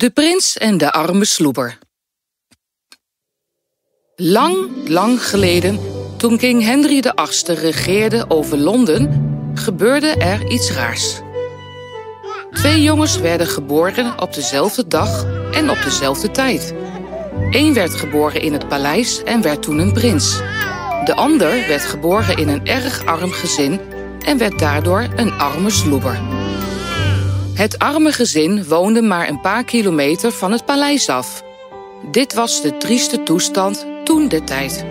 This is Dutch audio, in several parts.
De prins en de arme sloeber. Lang, lang geleden, toen king Henry VIII regeerde over Londen, gebeurde er iets raars. Twee jongens werden geboren op dezelfde dag en op dezelfde tijd. Eén werd geboren in het paleis en werd toen een prins. De ander werd geboren in een erg arm gezin en werd daardoor een arme sloeber. Het arme gezin woonde maar een paar kilometer van het paleis af. Dit was de trieste toestand toen de tijd.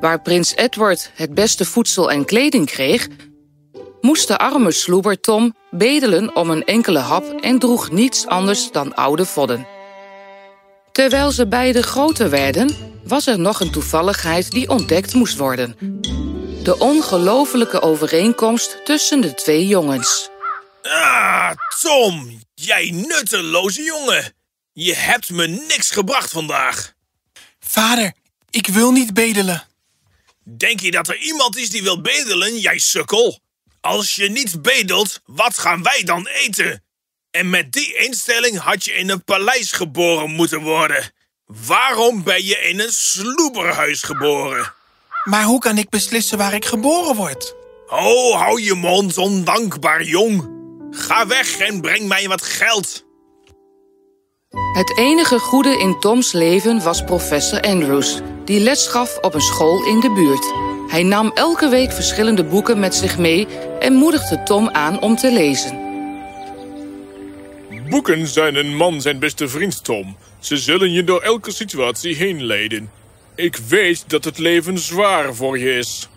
Waar prins Edward het beste voedsel en kleding kreeg, moest de arme sloeber Tom bedelen om een enkele hap en droeg niets anders dan oude vodden. Terwijl ze beiden groter werden, was er nog een toevalligheid die ontdekt moest worden. De ongelofelijke overeenkomst tussen de twee jongens. Ah, Tom, jij nutteloze jongen. Je hebt me niks gebracht vandaag. Vader, ik wil niet bedelen. Denk je dat er iemand is die wil bedelen, jij sukkel? Als je niet bedelt, wat gaan wij dan eten? En met die instelling had je in een paleis geboren moeten worden. Waarom ben je in een sloeberhuis geboren? Maar hoe kan ik beslissen waar ik geboren word? Oh, hou je mond, ondankbaar jong. Ga weg en breng mij wat geld. Het enige goede in Toms leven was professor Andrews, die les gaf op een school in de buurt. Hij nam elke week verschillende boeken met zich mee en moedigde Tom aan om te lezen. Boeken zijn een man zijn beste vriend, Tom. Ze zullen je door elke situatie heen leiden. Ik weet dat het leven zwaar voor je is.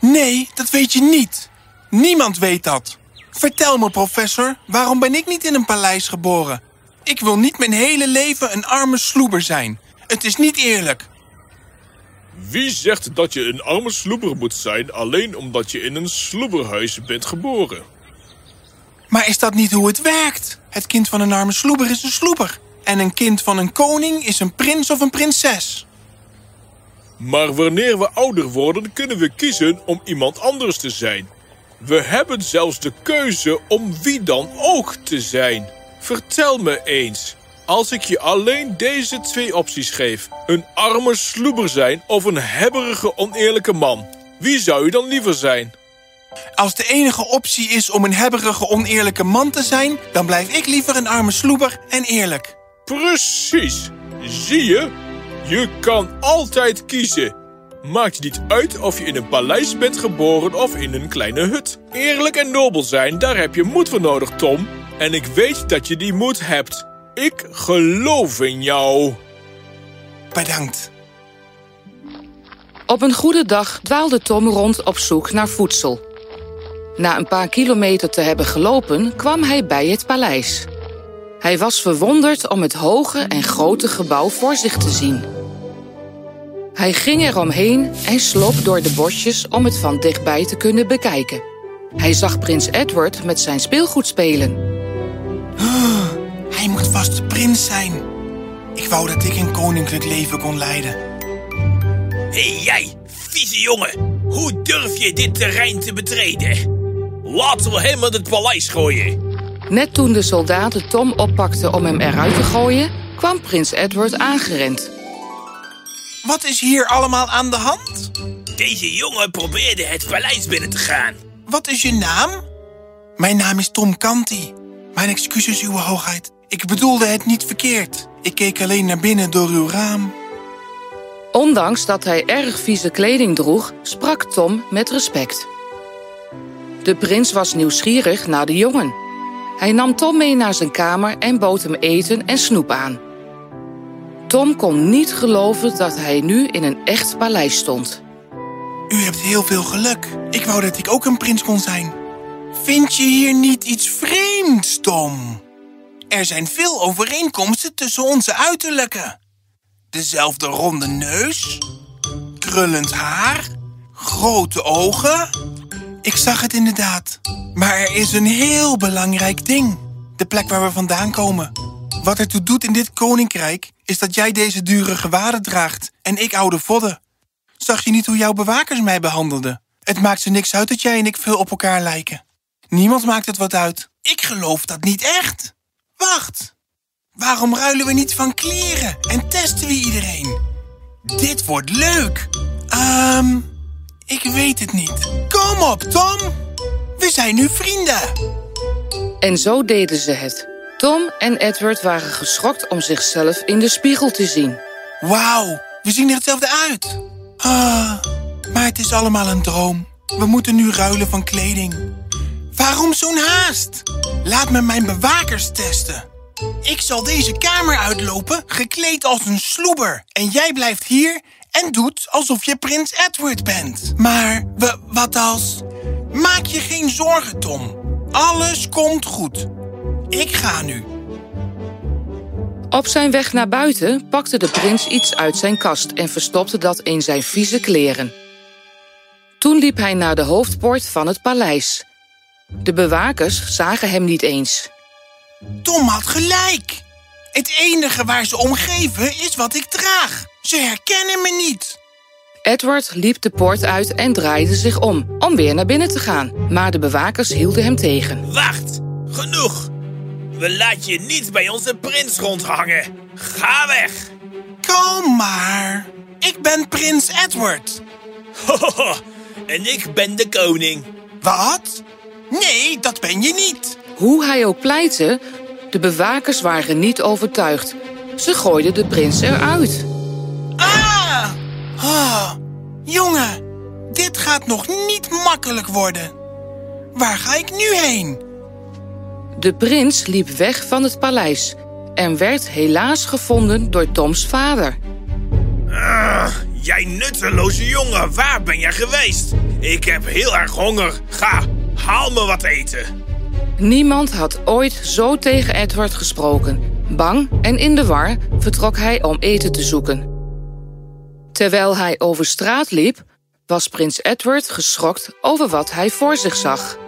Nee, dat weet je niet. Niemand weet dat. Vertel me, professor, waarom ben ik niet in een paleis geboren? Ik wil niet mijn hele leven een arme sloeber zijn. Het is niet eerlijk. Wie zegt dat je een arme sloeber moet zijn alleen omdat je in een sloeberhuis bent geboren? Maar is dat niet hoe het werkt? Het kind van een arme sloeber is een sloeber. En een kind van een koning is een prins of een prinses. Maar wanneer we ouder worden, kunnen we kiezen om iemand anders te zijn. We hebben zelfs de keuze om wie dan ook te zijn. Vertel me eens, als ik je alleen deze twee opties geef... een arme sloeber zijn of een hebberige oneerlijke man... wie zou je dan liever zijn? Als de enige optie is om een hebberige oneerlijke man te zijn... dan blijf ik liever een arme sloeber en eerlijk. Precies. Zie je? Je kan altijd kiezen. Maakt niet uit of je in een paleis bent geboren of in een kleine hut. Eerlijk en nobel zijn, daar heb je moed voor nodig, Tom. En ik weet dat je die moed hebt. Ik geloof in jou. Bedankt. Op een goede dag dwaalde Tom rond op zoek naar voedsel. Na een paar kilometer te hebben gelopen, kwam hij bij het paleis. Hij was verwonderd om het hoge en grote gebouw voor zich te zien. Hij ging eromheen en sloop door de bosjes om het van dichtbij te kunnen bekijken. Hij zag prins Edward met zijn speelgoed spelen. Oh, hij moet vast de prins zijn. Ik wou dat ik een koninklijk leven kon leiden. Hé hey, jij, vieze jongen. Hoe durf je dit terrein te betreden? Laten we hem uit het paleis gooien. Net toen de soldaten Tom oppakten om hem eruit te gooien... kwam prins Edward aangerend. Wat is hier allemaal aan de hand? Deze jongen probeerde het paleis binnen te gaan. Wat is je naam? Mijn naam is Tom Canty. Mijn excuses, uw hoogheid. Ik bedoelde het niet verkeerd. Ik keek alleen naar binnen door uw raam. Ondanks dat hij erg vieze kleding droeg, sprak Tom met respect. De prins was nieuwsgierig naar de jongen. Hij nam Tom mee naar zijn kamer en bood hem eten en snoep aan. Tom kon niet geloven dat hij nu in een echt paleis stond. U hebt heel veel geluk. Ik wou dat ik ook een prins kon zijn. Vind je hier niet iets vreemds, Tom? Er zijn veel overeenkomsten tussen onze uiterlijken. Dezelfde ronde neus, krullend haar, grote ogen. Ik zag het inderdaad. Maar er is een heel belangrijk ding. De plek waar we vandaan komen. Wat ertoe doet in dit koninkrijk is dat jij deze dure gewaden draagt en ik oude vodden. Zag je niet hoe jouw bewakers mij behandelden? Het maakt ze niks uit dat jij en ik veel op elkaar lijken. Niemand maakt het wat uit. Ik geloof dat niet echt. Wacht. Waarom ruilen we niet van kleren en testen we iedereen? Dit wordt leuk. Ehm, ik weet het niet. Kom op, Tom. We zijn nu vrienden. En zo deden ze het. Tom en Edward waren geschokt om zichzelf in de spiegel te zien. Wauw, we zien er hetzelfde uit. Ah, maar het is allemaal een droom. We moeten nu ruilen van kleding. Waarom zo'n haast? Laat me mijn bewakers testen. Ik zal deze kamer uitlopen, gekleed als een sloeber. En jij blijft hier en doet alsof je prins Edward bent. Maar wat als... Maak je geen zorgen, Tom. Alles komt goed. Ik ga nu. Op zijn weg naar buiten pakte de prins iets uit zijn kast en verstopte dat in zijn vieze kleren. Toen liep hij naar de hoofdpoort van het paleis. De bewakers zagen hem niet eens. Tom had gelijk. Het enige waar ze om geven is wat ik draag. Ze herkennen me niet. Edward liep de poort uit en draaide zich om, om weer naar binnen te gaan. Maar de bewakers hielden hem tegen. Wacht, genoeg. We laten je niet bij onze prins rondhangen. Ga weg. Kom maar. Ik ben prins Edward. Hohoho, en ik ben de koning. Wat? Nee, dat ben je niet. Hoe hij ook pleitte, de bewakers waren niet overtuigd. Ze gooiden de prins eruit. Ah! Ah, jongen, dit gaat nog niet makkelijk worden. Waar ga ik nu heen? De prins liep weg van het paleis en werd helaas gevonden door Toms vader. Ah, jij nutteloze jongen, waar ben jij geweest? Ik heb heel erg honger. Ga, haal me wat eten. Niemand had ooit zo tegen Edward gesproken. Bang en in de war vertrok hij om eten te zoeken. Terwijl hij over straat liep, was prins Edward geschokt over wat hij voor zich zag.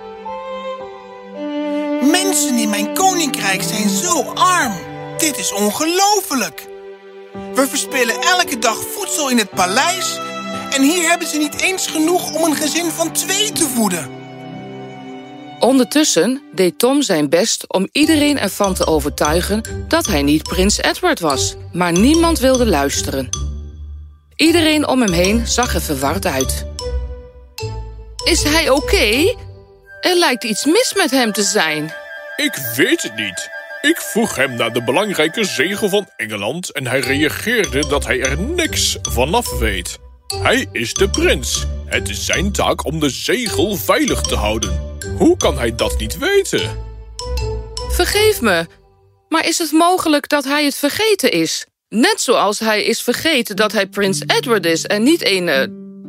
Mensen in mijn koninkrijk zijn zo arm. Dit is ongelooflijk. We verspillen elke dag voedsel in het paleis... en hier hebben ze niet eens genoeg om een gezin van twee te voeden. Ondertussen deed Tom zijn best om iedereen ervan te overtuigen dat hij niet prins Edward was, maar niemand wilde luisteren. Iedereen om hem heen zag er verward uit. Is hij oké? Er lijkt iets mis met hem te zijn. Ik weet het niet. Ik vroeg hem naar de belangrijke zegel van Engeland en hij reageerde dat hij er niks vanaf weet. Hij is de prins. Het is zijn taak om de zegel veilig te houden. Hoe kan hij dat niet weten? Vergeef me, maar is het mogelijk dat hij het vergeten is? Net zoals hij is vergeten dat hij prins Edward is en niet een eh,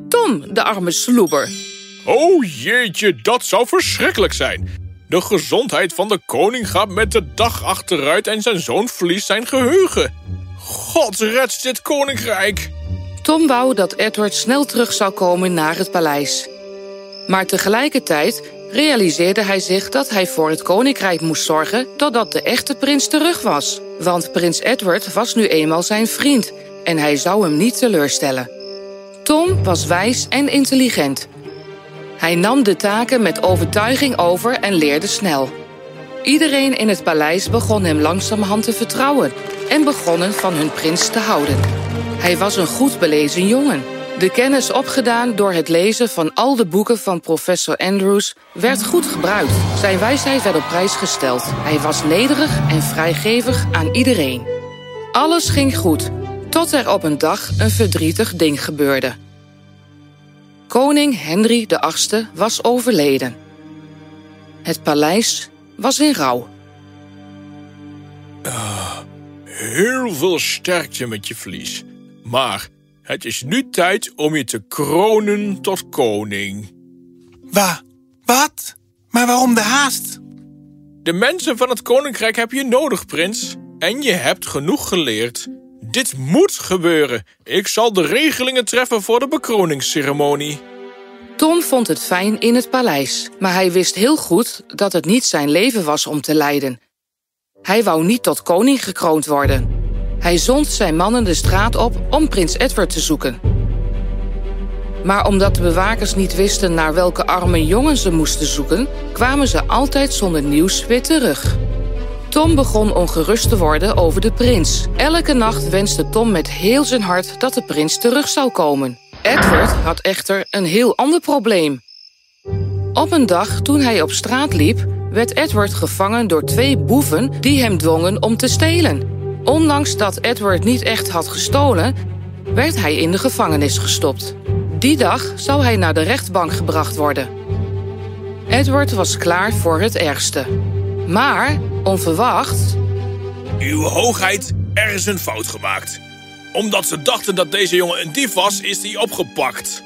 Tom, de arme sloeber. Oh jeetje, dat zou verschrikkelijk zijn. De gezondheid van de koning gaat met de dag achteruit en zijn zoon verliest zijn geheugen. God red dit koninkrijk. Tom wou dat Edward snel terug zou komen naar het paleis. Maar tegelijkertijd realiseerde hij zich dat hij voor het koninkrijk moest zorgen totdat de echte prins terug was. Want prins Edward was nu eenmaal zijn vriend en hij zou hem niet teleurstellen. Tom was wijs en intelligent. Hij nam de taken met overtuiging over en leerde snel. Iedereen in het paleis begon hem langzamerhand te vertrouwen en begonnen van hun prins te houden. Hij was een goed belezen jongen. De kennis opgedaan door het lezen van al de boeken van professor Andrews werd goed gebruikt. Zijn wijsheid werd op prijs gesteld. Hij was nederig en vrijgevig aan iedereen. Alles ging goed, tot er op een dag een verdrietig ding gebeurde. Koning Henry VIII was overleden. Het paleis was in rouw. Heel veel sterkte met je vlies. Maar het is nu tijd om je te kronen tot koning. Wa, wat? Maar waarom de haast? De mensen van het koninkrijk heb je nodig, prins. En je hebt genoeg geleerd. Dit moet gebeuren. Ik zal de regelingen treffen voor de bekroningsceremonie. Tom vond het fijn in het paleis, maar hij wist heel goed dat het niet zijn leven was om te leiden. Hij wou niet tot koning gekroond worden. Hij zond zijn mannen de straat op om prins Edward te zoeken. Maar omdat de bewakers niet wisten naar welke arme jongen ze moesten zoeken, kwamen ze altijd zonder nieuws weer terug. Tom begon ongerust te worden over de prins. Elke nacht wenste Tom met heel zijn hart dat de prins terug zou komen. Edward had echter een heel ander probleem. Op een dag toen hij op straat liep, werd Edward gevangen door twee boeven die hem dwongen om te stelen. Ondanks dat Edward niet echt had gestolen, werd hij in de gevangenis gestopt. Die dag zou hij naar de rechtbank gebracht worden. Edward was klaar voor het ergste. Maar, onverwacht... Uw hoogheid, er is een fout gemaakt. Omdat ze dachten dat deze jongen een dief was, is hij opgepakt.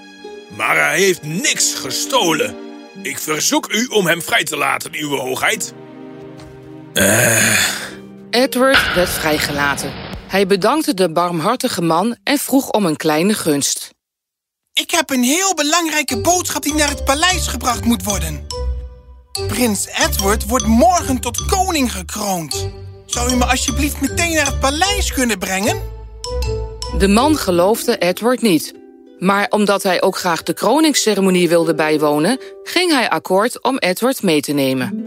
Maar hij heeft niks gestolen. Ik verzoek u om hem vrij te laten, uw hoogheid. Edward werd vrijgelaten. Hij bedankte de barmhartige man en vroeg om een kleine gunst. Ik heb een heel belangrijke boodschap die naar het paleis gebracht moet worden. Prins Edward wordt morgen tot koning gekroond. Zou u me alsjeblieft meteen naar het paleis kunnen brengen? De man geloofde Edward niet. Maar omdat hij ook graag de kroningsceremonie wilde bijwonen... ging hij akkoord om Edward mee te nemen.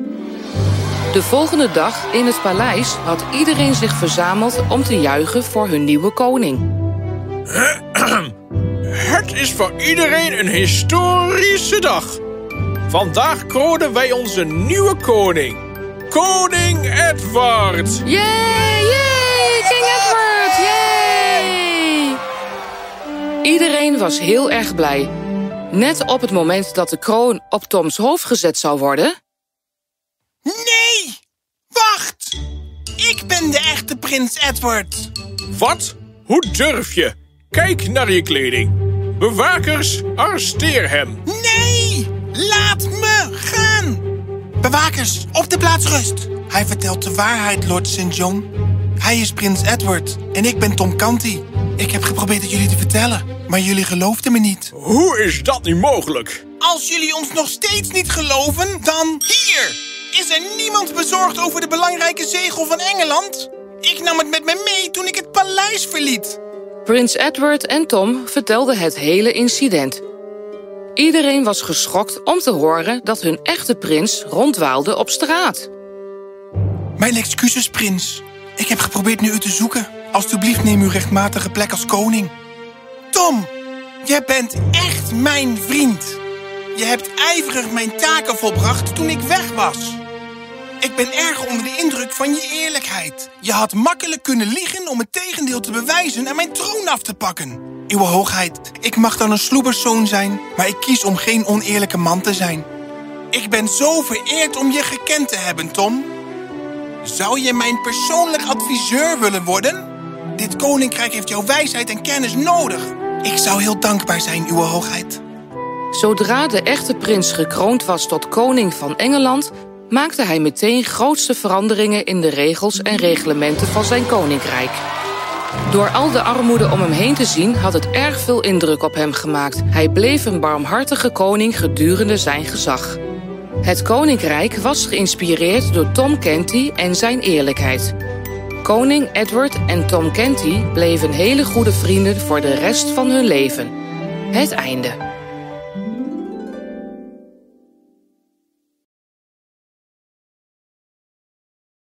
De volgende dag in het paleis had iedereen zich verzameld... om te juichen voor hun nieuwe koning. Het is voor iedereen een historische dag. Vandaag kronen wij onze nieuwe koning. Koning Edward. Yay, yay, King Edward, yay! Iedereen was heel erg blij. Net op het moment dat de kroon op Toms hoofd gezet zou worden... Nee! Wacht! Ik ben de echte prins Edward. Wat? Hoe durf je? Kijk naar je kleding. Bewakers, arresteer hem. Nee! Laat me gaan! Bewakers, op de plaats rust. Hij vertelt de waarheid, Lord St. John. Hij is prins Edward en ik ben Tom Canty. Ik heb geprobeerd het jullie te vertellen, maar jullie geloofden me niet. Hoe is dat niet mogelijk? Als jullie ons nog steeds niet geloven, dan hier! Is er niemand bezorgd over de belangrijke zegel van Engeland? Ik nam het met me mee toen ik het paleis verliet. Prins Edward en Tom vertelden het hele incident. Iedereen was geschokt om te horen dat hun echte prins rondwaalde op straat. Mijn excuses, prins. Ik heb geprobeerd naar u te zoeken. Alsjeblieft neem uw rechtmatige plek als koning. Tom, jij bent echt mijn vriend. Je hebt ijverig mijn taken volbracht toen ik weg was. Ik ben erg onder de indruk van je eerlijkheid. Je had makkelijk kunnen liegen om het tegendeel te bewijzen en mijn troon af te pakken. Uw hoogheid, ik mag dan een sloeberszoon zijn, maar ik kies om geen oneerlijke man te zijn. Ik ben zo vereerd om je gekend te hebben, Tom. Zou je mijn persoonlijk adviseur willen worden? Dit koninkrijk heeft jouw wijsheid en kennis nodig. Ik zou heel dankbaar zijn, uw hoogheid. Zodra de echte prins gekroond was tot koning van Engeland, maakte hij meteen grootste veranderingen in de regels en reglementen van zijn koninkrijk. Door al de armoede om hem heen te zien had het erg veel indruk op hem gemaakt. Hij bleef een barmhartige koning gedurende zijn gezag. Het koninkrijk was geïnspireerd door Tom Canty en zijn eerlijkheid. Koning Edward en Tom Canty bleven hele goede vrienden voor de rest van hun leven. Het einde.